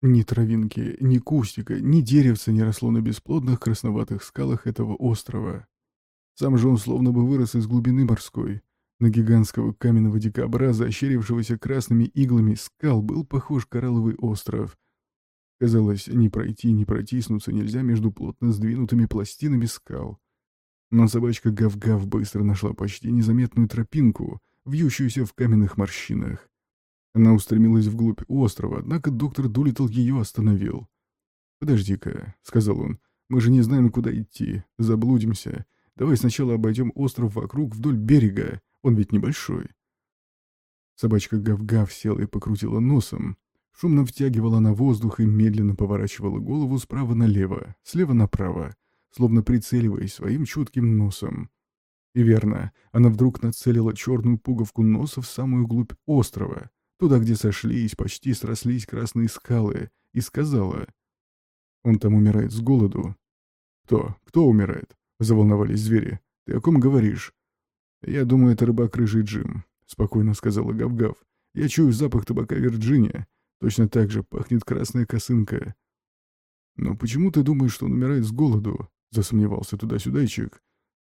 Ни травинки, ни кустика, ни деревца не росло на бесплодных красноватых скалах этого острова. Сам же он словно бы вырос из глубины морской. На гигантского каменного дикобраза, ощерившегося красными иглами скал, был похож коралловый остров. Казалось, не пройти, не протиснуться нельзя между плотно сдвинутыми пластинами скал. Но собачка Гав-Гав быстро нашла почти незаметную тропинку, вьющуюся в каменных морщинах. Она устремилась вглубь острова, однако доктор Дулитл ее остановил. «Подожди-ка», — сказал он, — «мы же не знаем, куда идти. Заблудимся. Давай сначала обойдем остров вокруг вдоль берега. Он ведь небольшой». Собачка Гав-Гав села и покрутила носом. Шумно втягивала на воздух и медленно поворачивала голову справа налево, слева направо, словно прицеливаясь своим чутким носом. И верно, она вдруг нацелила черную пуговку носа в самую глубь острова, туда, где сошлись, почти срослись красные скалы, и сказала, «Он там умирает с голоду». «Кто? Кто умирает?» — заволновались звери. «Ты о ком говоришь?» «Я думаю, это рыбак Рыжий Джим», — спокойно сказала Гав-Гав. «Я чую запах табака Вирджиния. Точно так же пахнет красная косынка». «Но почему ты думаешь, что он умирает с голоду?» — засомневался туда-сюдайчик.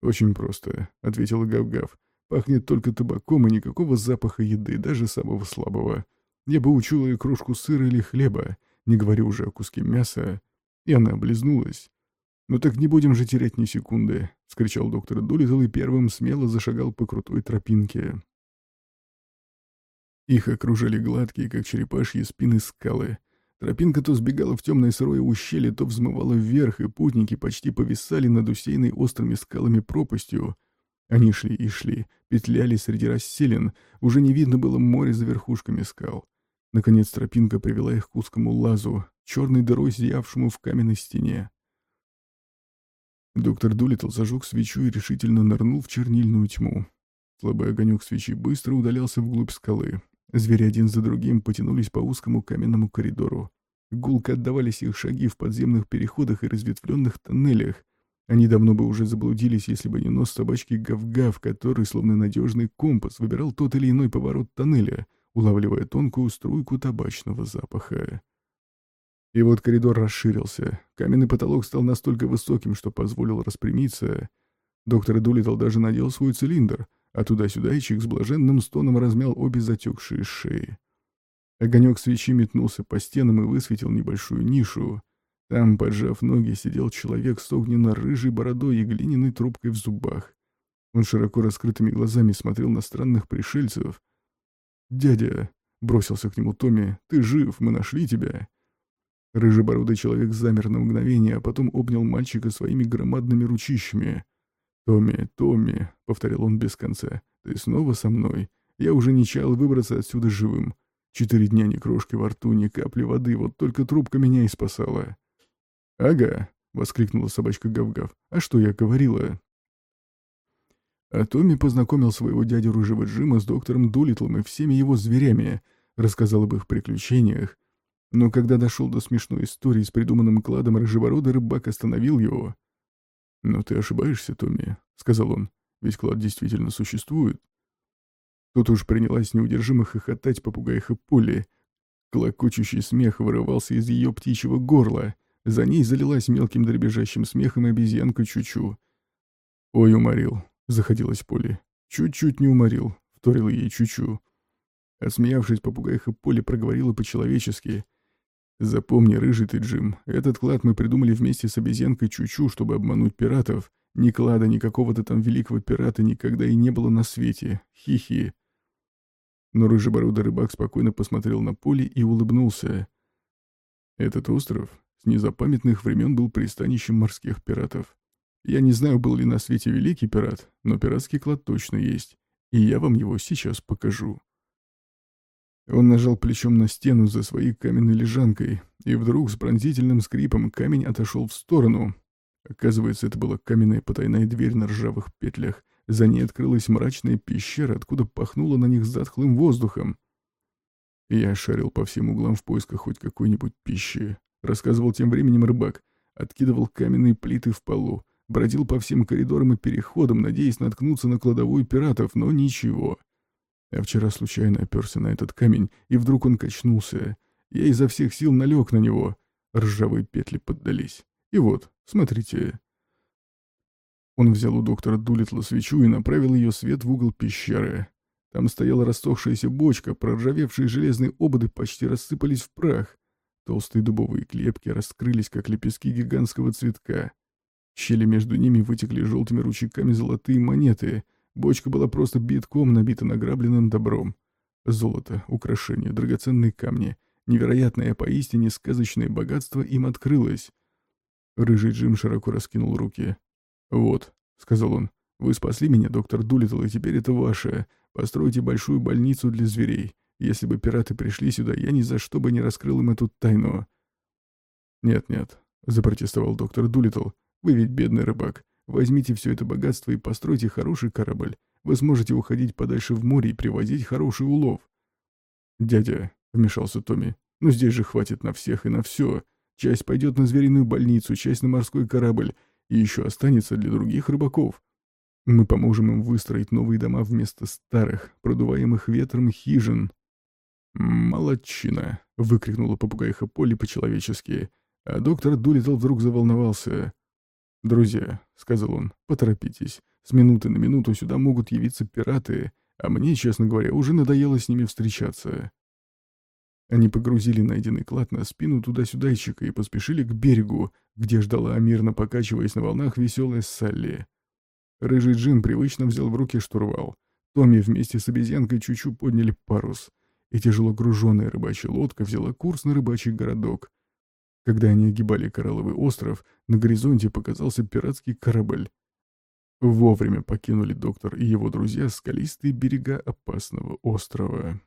«Очень просто», — ответила Гав-Гав. Пахнет только табаком и никакого запаха еды, даже самого слабого. Я бы учула и кружку сыра или хлеба, не говорю уже о куске мяса. И она облизнулась. «Ну так не будем же терять ни секунды», — скричал доктор Дулитл и первым смело зашагал по крутой тропинке. Их окружали гладкие, как черепашьи спины скалы. Тропинка то сбегала в темное сырое ущелье, то взмывала вверх, и путники почти повисали над усеянной острыми скалами пропастью, они шли и шли, петляли среди расселин, уже не видно было море за верхушками скал. Наконец тропинка привела их к узкому лазу, черной дырой зиявшему в каменной стене. Доктор Дулитл зажег свечу и решительно нырнул в чернильную тьму. Слабый огонек свечи быстро удалялся вглубь скалы. Звери один за другим потянулись по узкому каменному коридору. Гулко отдавались их шаги в подземных переходах и разветвленных тоннелях, они давно бы уже заблудились, если бы не нос собачки Гав-Гав, который, словно надежный компас, выбирал тот или иной поворот тоннеля, улавливая тонкую струйку табачного запаха. И вот коридор расширился. Каменный потолок стал настолько высоким, что позволил распрямиться. Доктор Дулитл даже надел свой цилиндр, а туда-сюда Ичик с блаженным стоном размял обе затекшие шеи. Огонек свечи метнулся по стенам и высветил небольшую нишу. Там, поджав ноги, сидел человек с огненно-рыжей бородой и глиняной трубкой в зубах. Он широко раскрытыми глазами смотрел на странных пришельцев. «Дядя!» — бросился к нему Томми. «Ты жив, мы нашли тебя!» Рыжебородый человек замер на мгновение, а потом обнял мальчика своими громадными ручищами. «Томми, Томми!» — повторил он без конца. «Ты снова со мной? Я уже не чаял выбраться отсюда живым. Четыре дня ни крошки во рту, ни капли воды, вот только трубка меня и спасала». «Ага», — воскликнула собачка Гав-Гав. «А что я говорила?» А Томми познакомил своего дядю Рыжего Джима с доктором Дулитлом и всеми его зверями, рассказал об их приключениях. Но когда дошел до смешной истории с придуманным кладом рыжебородый рыбак остановил его. «Но ты ошибаешься, Томми», — сказал он, — «ведь клад действительно существует». Тут уж принялась неудержимо хохотать попугайха Полли. Клокочущий смех вырывался из ее птичьего горла — за ней залилась мелким дребезжащим смехом обезьянка Чучу. «Ой, уморил», — заходилась Поле. «Чуть-чуть не уморил», — вторила ей Чучу. Осмеявшись, попугайха Поле проговорила по-человечески. «Запомни, рыжий ты, Джим, этот клад мы придумали вместе с обезьянкой Чучу, чтобы обмануть пиратов. Ни клада, ни какого-то там великого пирата никогда и не было на свете. Хи-хи». Но рыжебородый рыбак спокойно посмотрел на поле и улыбнулся. «Этот остров с незапамятных времен был пристанищем морских пиратов. Я не знаю, был ли на свете великий пират, но пиратский клад точно есть, и я вам его сейчас покажу. Он нажал плечом на стену за своей каменной лежанкой, и вдруг с пронзительным скрипом камень отошел в сторону. Оказывается, это была каменная потайная дверь на ржавых петлях. За ней открылась мрачная пещера, откуда пахнуло на них затхлым воздухом. Я шарил по всем углам в поисках хоть какой-нибудь пищи рассказывал тем временем рыбак. Откидывал каменные плиты в полу, бродил по всем коридорам и переходам, надеясь наткнуться на кладовую пиратов, но ничего. А вчера случайно оперся на этот камень, и вдруг он качнулся. Я изо всех сил налег на него. Ржавые петли поддались. И вот, смотрите. Он взял у доктора Дулитла свечу и направил ее свет в угол пещеры. Там стояла растохшаяся бочка, проржавевшие железные ободы почти рассыпались в прах. Толстые дубовые клепки раскрылись, как лепестки гигантского цветка. Щели между ними вытекли желтыми ручейками золотые монеты. Бочка была просто битком набита награбленным добром. Золото, украшения, драгоценные камни. Невероятное, поистине сказочное богатство им открылось. Рыжий Джим широко раскинул руки. «Вот», — сказал он, — «вы спасли меня, доктор Дулиттл, и теперь это ваше. Постройте большую больницу для зверей. Если бы пираты пришли сюда, я ни за что бы не раскрыл им эту тайну». «Нет-нет», — запротестовал доктор Дулиттл, — «вы ведь бедный рыбак. Возьмите все это богатство и постройте хороший корабль. Вы сможете уходить подальше в море и привозить хороший улов». «Дядя», — вмешался Томми, — «ну здесь же хватит на всех и на все. Часть пойдет на звериную больницу, часть на морской корабль, и еще останется для других рыбаков. Мы поможем им выстроить новые дома вместо старых, продуваемых ветром хижин. «Молодчина!» — выкрикнула попугайха Полли по-человечески, а доктор Дулитл вдруг заволновался. «Друзья», — сказал он, — «поторопитесь. С минуты на минуту сюда могут явиться пираты, а мне, честно говоря, уже надоело с ними встречаться». Они погрузили найденный клад на спину туда-сюдайчика и поспешили к берегу, где ждала, мирно покачиваясь на волнах, веселая Салли. Рыжий Джин привычно взял в руки штурвал. Томми вместе с обезьянкой Чучу подняли парус и тяжело груженная рыбачья лодка взяла курс на рыбачий городок. Когда они огибали Коралловый остров, на горизонте показался пиратский корабль. Вовремя покинули доктор и его друзья скалистые берега опасного острова.